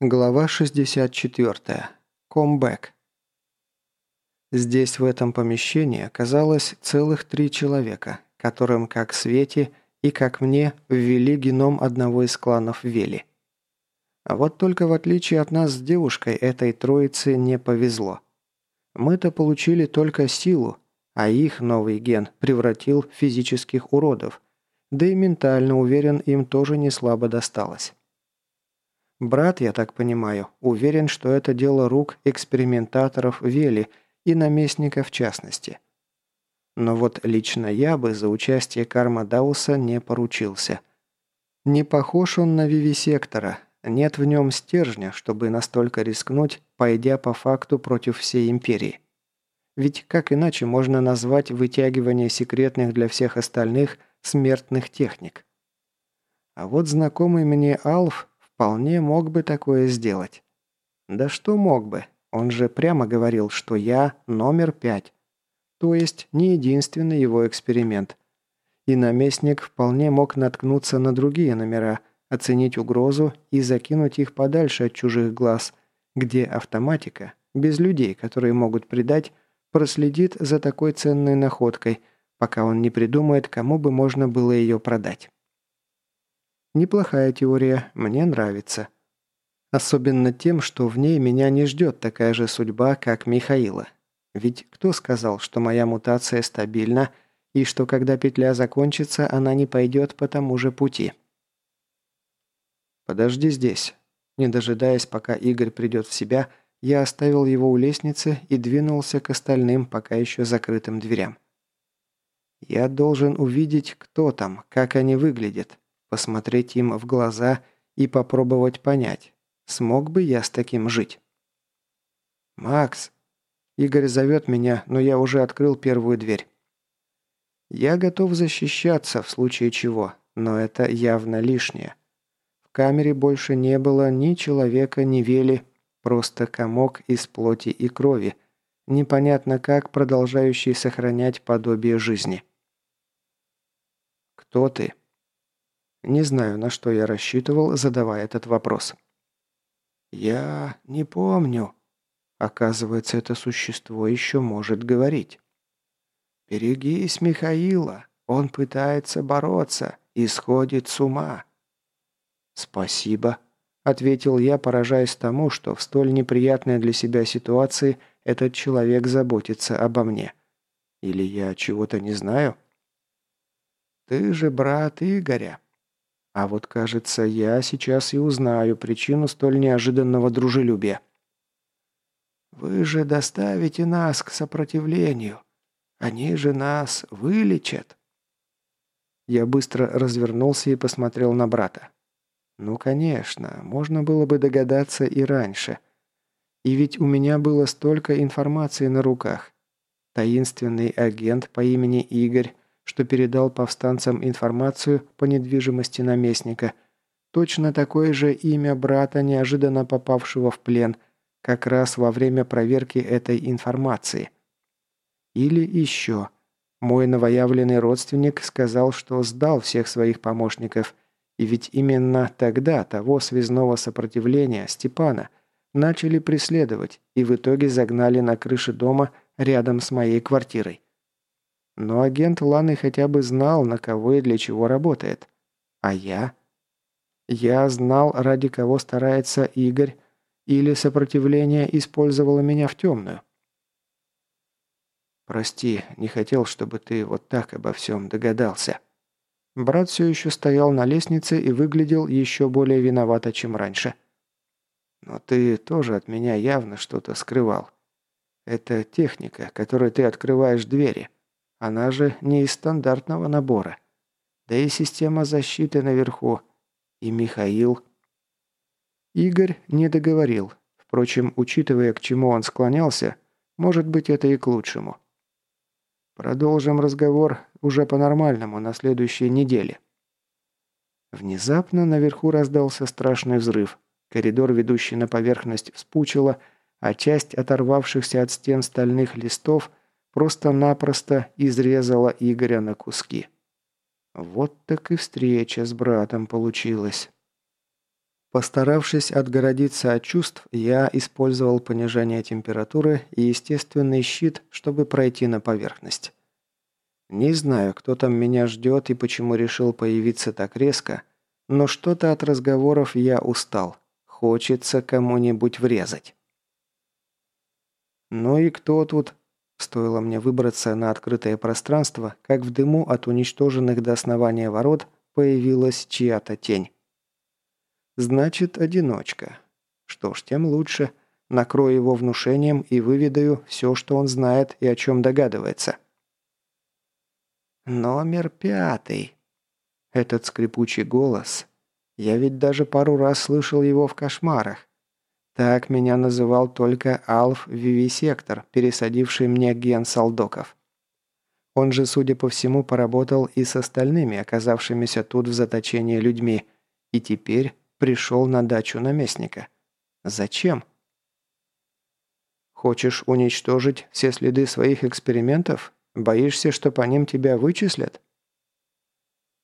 Глава 64. Комбэк. Здесь, в этом помещении, оказалось целых три человека, которым, как Свете и как мне, ввели геном одного из кланов Вели. А вот только в отличие от нас с девушкой, этой троице не повезло. Мы-то получили только силу, а их новый ген превратил в физических уродов, да и ментально, уверен, им тоже не слабо досталось. Брат, я так понимаю, уверен, что это дело рук экспериментаторов Вели и наместника в частности. Но вот лично я бы за участие Карма Дауса не поручился. Не похож он на Вивисектора, нет в нем стержня, чтобы настолько рискнуть, пойдя по факту против всей империи. Ведь как иначе можно назвать вытягивание секретных для всех остальных смертных техник? А вот знакомый мне Алф Вполне мог бы такое сделать. Да что мог бы? Он же прямо говорил, что я номер пять. То есть не единственный его эксперимент. И наместник вполне мог наткнуться на другие номера, оценить угрозу и закинуть их подальше от чужих глаз, где автоматика, без людей, которые могут предать, проследит за такой ценной находкой, пока он не придумает, кому бы можно было ее продать. Неплохая теория, мне нравится. Особенно тем, что в ней меня не ждет такая же судьба, как Михаила. Ведь кто сказал, что моя мутация стабильна, и что когда петля закончится, она не пойдет по тому же пути? «Подожди здесь». Не дожидаясь, пока Игорь придет в себя, я оставил его у лестницы и двинулся к остальным, пока еще закрытым дверям. Я должен увидеть, кто там, как они выглядят посмотреть им в глаза и попробовать понять, смог бы я с таким жить. «Макс!» Игорь зовет меня, но я уже открыл первую дверь. Я готов защищаться в случае чего, но это явно лишнее. В камере больше не было ни человека, ни вели, просто комок из плоти и крови, непонятно как продолжающий сохранять подобие жизни. «Кто ты?» Не знаю, на что я рассчитывал, задавая этот вопрос. «Я не помню». Оказывается, это существо еще может говорить. «Берегись, Михаила. Он пытается бороться и сходит с ума». «Спасибо», — ответил я, поражаясь тому, что в столь неприятной для себя ситуации этот человек заботится обо мне. Или я чего-то не знаю? «Ты же брат Игоря», а вот, кажется, я сейчас и узнаю причину столь неожиданного дружелюбия. «Вы же доставите нас к сопротивлению. Они же нас вылечат». Я быстро развернулся и посмотрел на брата. «Ну, конечно, можно было бы догадаться и раньше. И ведь у меня было столько информации на руках. Таинственный агент по имени Игорь что передал повстанцам информацию по недвижимости наместника. Точно такое же имя брата, неожиданно попавшего в плен, как раз во время проверки этой информации. Или еще. Мой новоявленный родственник сказал, что сдал всех своих помощников, и ведь именно тогда того связного сопротивления, Степана, начали преследовать и в итоге загнали на крыше дома рядом с моей квартирой. Но агент Ланы хотя бы знал, на кого и для чего работает. А я? Я знал, ради кого старается Игорь, или сопротивление использовало меня в темную. «Прости, не хотел, чтобы ты вот так обо всем догадался». Брат все еще стоял на лестнице и выглядел еще более виновато, чем раньше. «Но ты тоже от меня явно что-то скрывал. Это техника, которой ты открываешь двери. Она же не из стандартного набора. Да и система защиты наверху. И Михаил... Игорь не договорил. Впрочем, учитывая, к чему он склонялся, может быть, это и к лучшему. Продолжим разговор уже по-нормальному на следующей неделе. Внезапно наверху раздался страшный взрыв. Коридор, ведущий на поверхность, вспучило, а часть оторвавшихся от стен стальных листов – просто-напросто изрезала Игоря на куски. Вот так и встреча с братом получилась. Постаравшись отгородиться от чувств, я использовал понижение температуры и естественный щит, чтобы пройти на поверхность. Не знаю, кто там меня ждет и почему решил появиться так резко, но что-то от разговоров я устал. Хочется кому-нибудь врезать. «Ну и кто тут?» Стоило мне выбраться на открытое пространство, как в дыму от уничтоженных до основания ворот появилась чья-то тень. Значит, одиночка. Что ж, тем лучше. Накрою его внушением и выведаю все, что он знает и о чем догадывается. Номер пятый. Этот скрипучий голос. Я ведь даже пару раз слышал его в кошмарах. Так меня называл только Алф Вивисектор, пересадивший мне ген Салдоков. Он же, судя по всему, поработал и с остальными, оказавшимися тут в заточении людьми, и теперь пришел на дачу наместника. Зачем? Хочешь уничтожить все следы своих экспериментов? Боишься, что по ним тебя вычислят?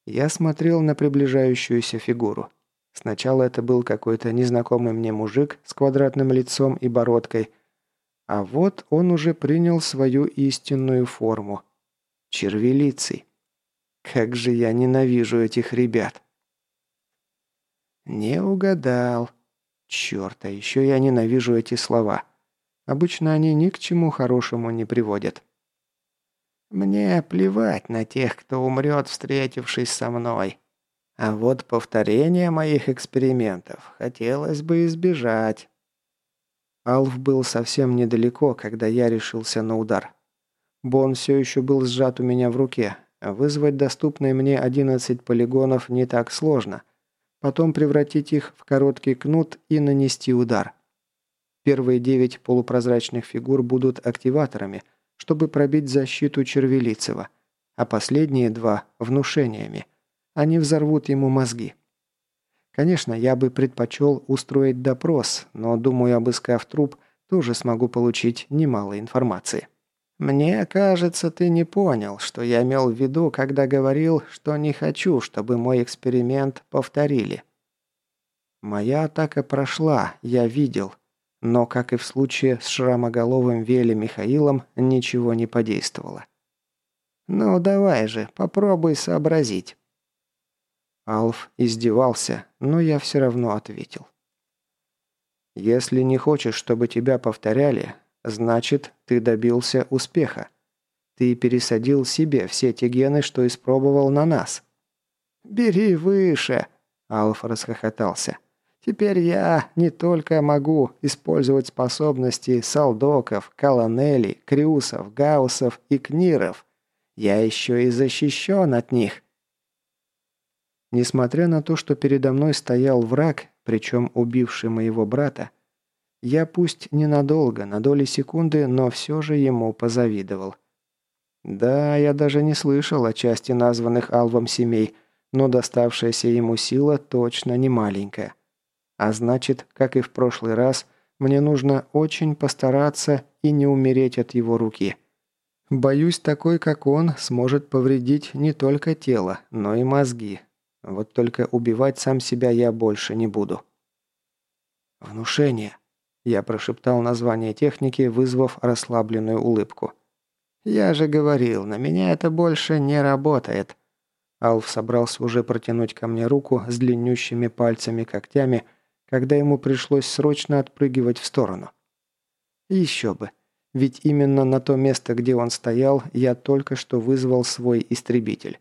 Я смотрел на приближающуюся фигуру. Сначала это был какой-то незнакомый мне мужик с квадратным лицом и бородкой, а вот он уже принял свою истинную форму. Червелицей. Как же я ненавижу этих ребят. «Не угадал. Черт, а еще я ненавижу эти слова. Обычно они ни к чему хорошему не приводят». «Мне плевать на тех, кто умрет, встретившись со мной. А вот повторения моих экспериментов хотелось бы избежать». Алф был совсем недалеко, когда я решился на удар. Бон все еще был сжат у меня в руке. Вызвать доступные мне 11 полигонов не так сложно потом превратить их в короткий кнут и нанести удар. Первые девять полупрозрачных фигур будут активаторами, чтобы пробить защиту Червелицева, а последние два – внушениями. Они взорвут ему мозги. Конечно, я бы предпочел устроить допрос, но, думаю, обыскав труп, тоже смогу получить немало информации. «Мне кажется, ты не понял, что я имел в виду, когда говорил, что не хочу, чтобы мой эксперимент повторили». Моя атака прошла, я видел, но, как и в случае с шрамоголовым Веле Михаилом, ничего не подействовало. «Ну, давай же, попробуй сообразить». Алф издевался, но я все равно ответил. «Если не хочешь, чтобы тебя повторяли, Значит, ты добился успеха. Ты пересадил себе все те гены, что испробовал на нас. «Бери выше!» – Алф расхохотался. «Теперь я не только могу использовать способности салдоков, колонелей, крюсов, гауссов и книров. Я еще и защищен от них». Несмотря на то, что передо мной стоял враг, причем убивший моего брата, я пусть ненадолго, на доли секунды, но все же ему позавидовал. Да, я даже не слышал о части названных Алвом семей, но доставшаяся ему сила точно не маленькая. А значит, как и в прошлый раз, мне нужно очень постараться и не умереть от его руки. Боюсь, такой, как он, сможет повредить не только тело, но и мозги. Вот только убивать сам себя я больше не буду. Внушение. Я прошептал название техники, вызвав расслабленную улыбку. «Я же говорил, на меня это больше не работает». Алф собрался уже протянуть ко мне руку с длиннющими пальцами-когтями, когда ему пришлось срочно отпрыгивать в сторону. Еще бы. Ведь именно на то место, где он стоял, я только что вызвал свой истребитель.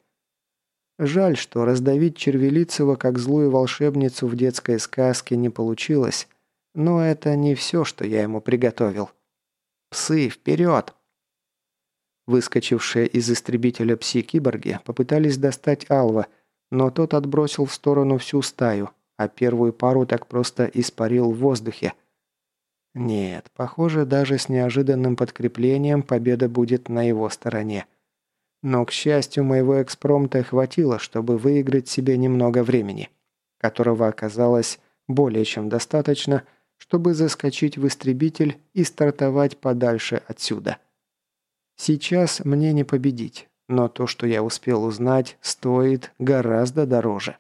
Жаль, что раздавить Червелицева как злую волшебницу в детской сказке не получилось, но это не все, что я ему приготовил. «Псы, вперед!» Выскочившие из истребителя пси-киборги попытались достать Алва, но тот отбросил в сторону всю стаю, а первую пару так просто испарил в воздухе. Нет, похоже, даже с неожиданным подкреплением победа будет на его стороне. Но, к счастью, моего экспромта хватило, чтобы выиграть себе немного времени, которого оказалось более чем достаточно – чтобы заскочить в истребитель и стартовать подальше отсюда. Сейчас мне не победить, но то, что я успел узнать, стоит гораздо дороже.